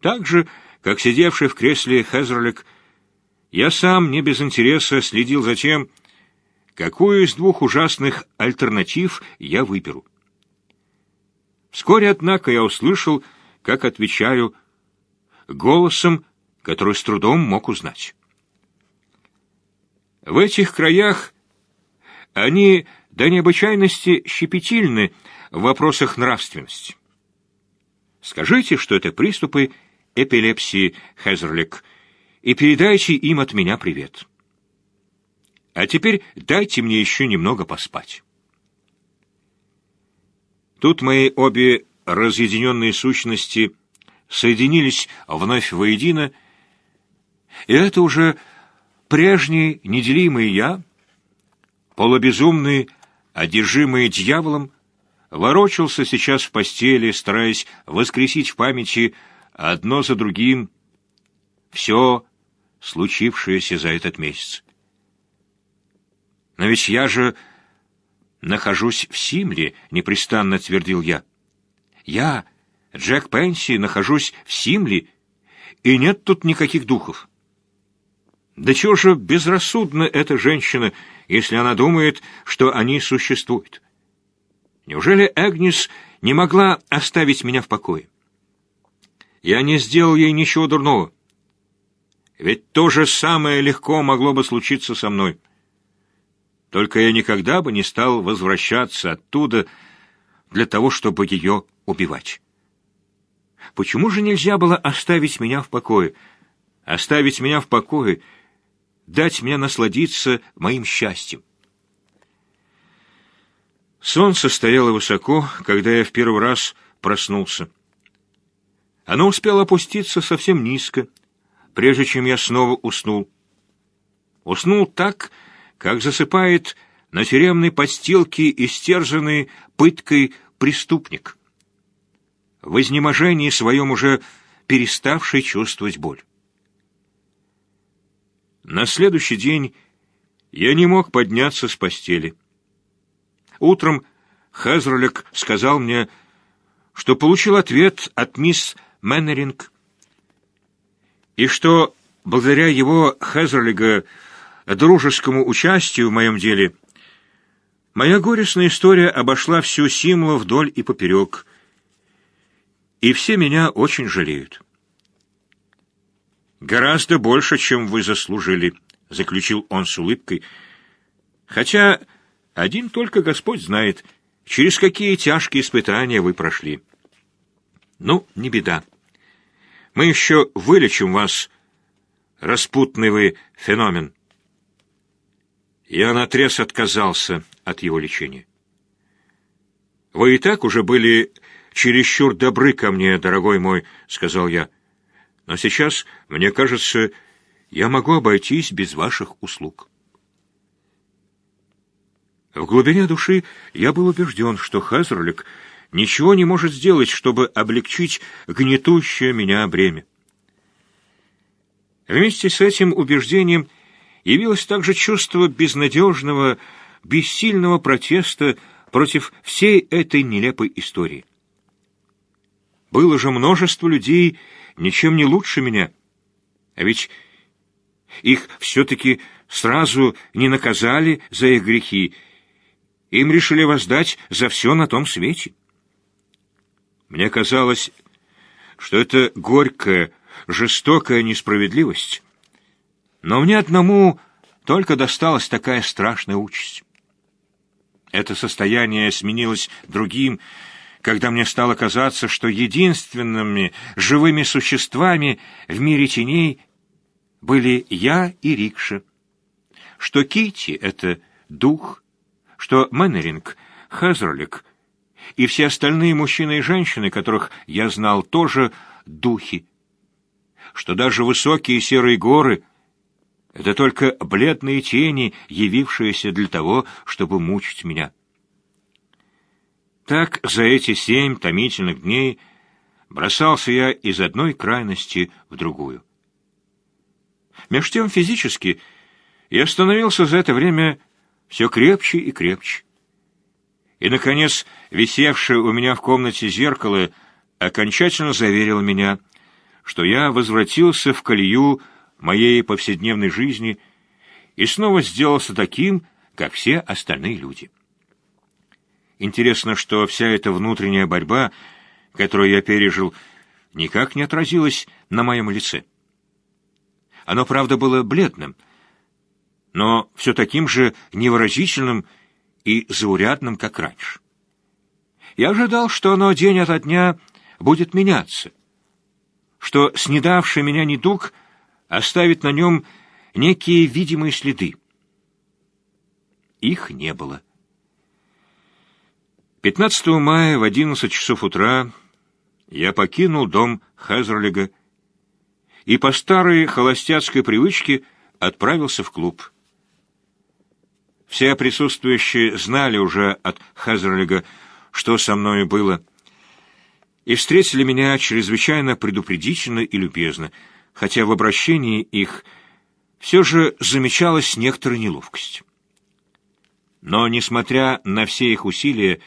Так же, как сидевший в кресле Хезерлик, я сам не без интереса следил за тем, какую из двух ужасных альтернатив я выберу. Вскоре, однако, я услышал, как отвечаю голосом, который с трудом мог узнать. В этих краях они до необычайности щепетильны в вопросах нравственности. Скажите, что это приступы эпилепсии Хезерлик, и передайте им от меня привет. А теперь дайте мне еще немного поспать. Тут мои обе разъединенные сущности соединились вновь воедино, и это уже прежний неделимый я, полубезумный, одержимый дьяволом, ворочался сейчас в постели, стараясь воскресить в памяти одно за другим все случившееся за этот месяц. Но ведь я же нахожусь в Симле, непрестанно твердил я. Я, Джек Пенси, нахожусь в Симле, и нет тут никаких духов. Да чего же безрассудна эта женщина, если она думает, что они существуют? Неужели Эгнис не могла оставить меня в покое? Я не сделал ей ничего дурного. Ведь то же самое легко могло бы случиться со мной. Только я никогда бы не стал возвращаться оттуда для того, чтобы ее убивать. Почему же нельзя было оставить меня в покое? Оставить меня в покое, дать мне насладиться моим счастьем. Солнце стояло высоко, когда я в первый раз проснулся. Оно успело опуститься совсем низко, прежде чем я снова уснул. Уснул так, как засыпает на тюремной подстилке истерзанный пыткой преступник, в изнеможении своем уже переставший чувствовать боль. На следующий день я не мог подняться с постели. Утром Хезролик сказал мне, что получил ответ от мисс Мэннеринг, и что благодаря его Хезролига дружескому участию в моем деле, моя горестная история обошла всю Симлу вдоль и поперек, и все меня очень жалеют. «Гораздо больше, чем вы заслужили», — заключил он с улыбкой, «хотя один только Господь знает, через какие тяжкие испытания вы прошли. Ну, не беда. Мы еще вылечим вас, распутный вы феномен». Я наотрез отказался от его лечения. «Вы и так уже были чересчур добры ко мне, дорогой мой», — сказал я. «Но сейчас, мне кажется, я могу обойтись без ваших услуг». В глубине души я был убежден, что Хазерлик ничего не может сделать, чтобы облегчить гнетущее меня бремя. Вместе с этим убеждением явилось также чувство безнадежного, бессильного протеста против всей этой нелепой истории. Было же множество людей, ничем не лучше меня, а ведь их все-таки сразу не наказали за их грехи, им решили воздать за все на том свете. Мне казалось, что это горькая, жестокая несправедливость, но мне одному только досталась такая страшная участь. Это состояние сменилось другим, когда мне стало казаться, что единственными живыми существами в мире теней были я и Рикша, что Кити — это дух, что Мэннеринг — Хезерлик, и все остальные мужчины и женщины, которых я знал, тоже духи, что даже высокие серые горы — это только бледные тени, явившиеся для того, чтобы мучить меня. Так за эти семь томительных дней бросался я из одной крайности в другую. Меж тем физически я становился за это время все крепче и крепче. И, наконец, висевшее у меня в комнате зеркало окончательно заверило меня, что я возвратился в колею моей повседневной жизни и снова сделался таким, как все остальные люди. Интересно, что вся эта внутренняя борьба, которую я пережил, никак не отразилась на моем лице. Оно, правда, было бледным, но все таким же невыразительным и заурядным, как раньше. Я ожидал, что оно день ото дня будет меняться, что снедавший меня недуг оставит на нем некие видимые следы. Их не было. 15 мая в 11 часов утра я покинул дом Хезерлига и по старой холостяцкой привычке отправился в клуб. Все присутствующие знали уже от Хезерлига, что со мною было, и встретили меня чрезвычайно предупредительно и любезно, хотя в обращении их все же замечалась некоторая неловкость. Но, несмотря на все их усилия,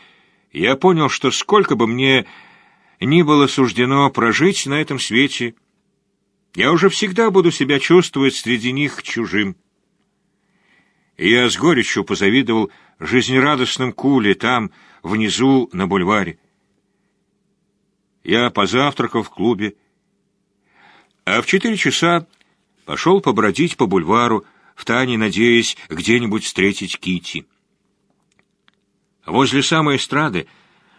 я понял, что сколько бы мне ни было суждено прожить на этом свете, я уже всегда буду себя чувствовать среди них чужим. И я с горечью позавидовал жизнерадостным Куле там, внизу, на бульваре. Я позавтракал в клубе, а в четыре часа пошел побродить по бульвару, втайне надеясь где-нибудь встретить Кити. Возле самой эстрады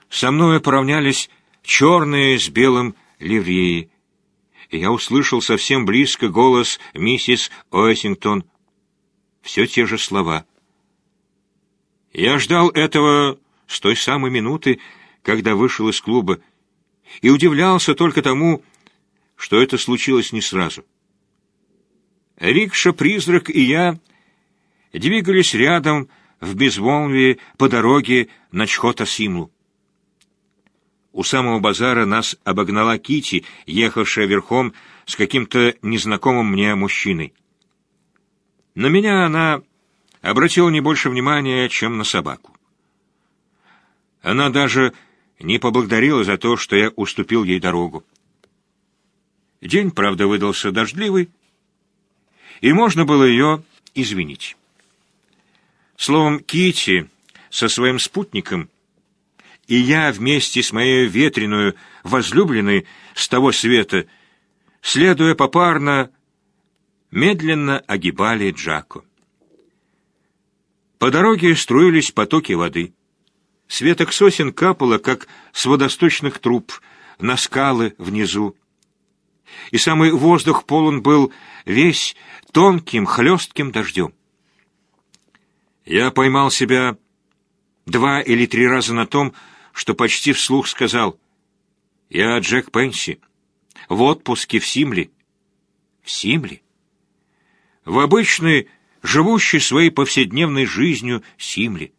со мною поравнялись черные с белым ливреи я услышал совсем близко голос миссис Уэссингтон. Все те же слова. Я ждал этого с той самой минуты, когда вышел из клуба, и удивлялся только тому, что это случилось не сразу. Рикша-призрак и я двигались рядом в безмолвии по дороге на Чхота-Симлу. У самого базара нас обогнала Кити, ехавшая верхом с каким-то незнакомым мне мужчиной. На меня она обратила не больше внимания, чем на собаку. Она даже не поблагодарила за то, что я уступил ей дорогу. День, правда, выдался дождливый, и можно было ее извинить. Словом, Кити со своим спутником и я вместе с моей ветреную возлюбленной с того света, следуя попарно, медленно огибали Джако. По дороге струились потоки воды. Светок сосен капало, как с водосточных труб, на скалы внизу. И самый воздух полон был весь тонким, хлестким дождем. Я поймал себя два или три раза на том, что почти вслух сказал «Я Джек Пенси, в отпуске в Симле». В Симле? В обычной, живущей своей повседневной жизнью Симле.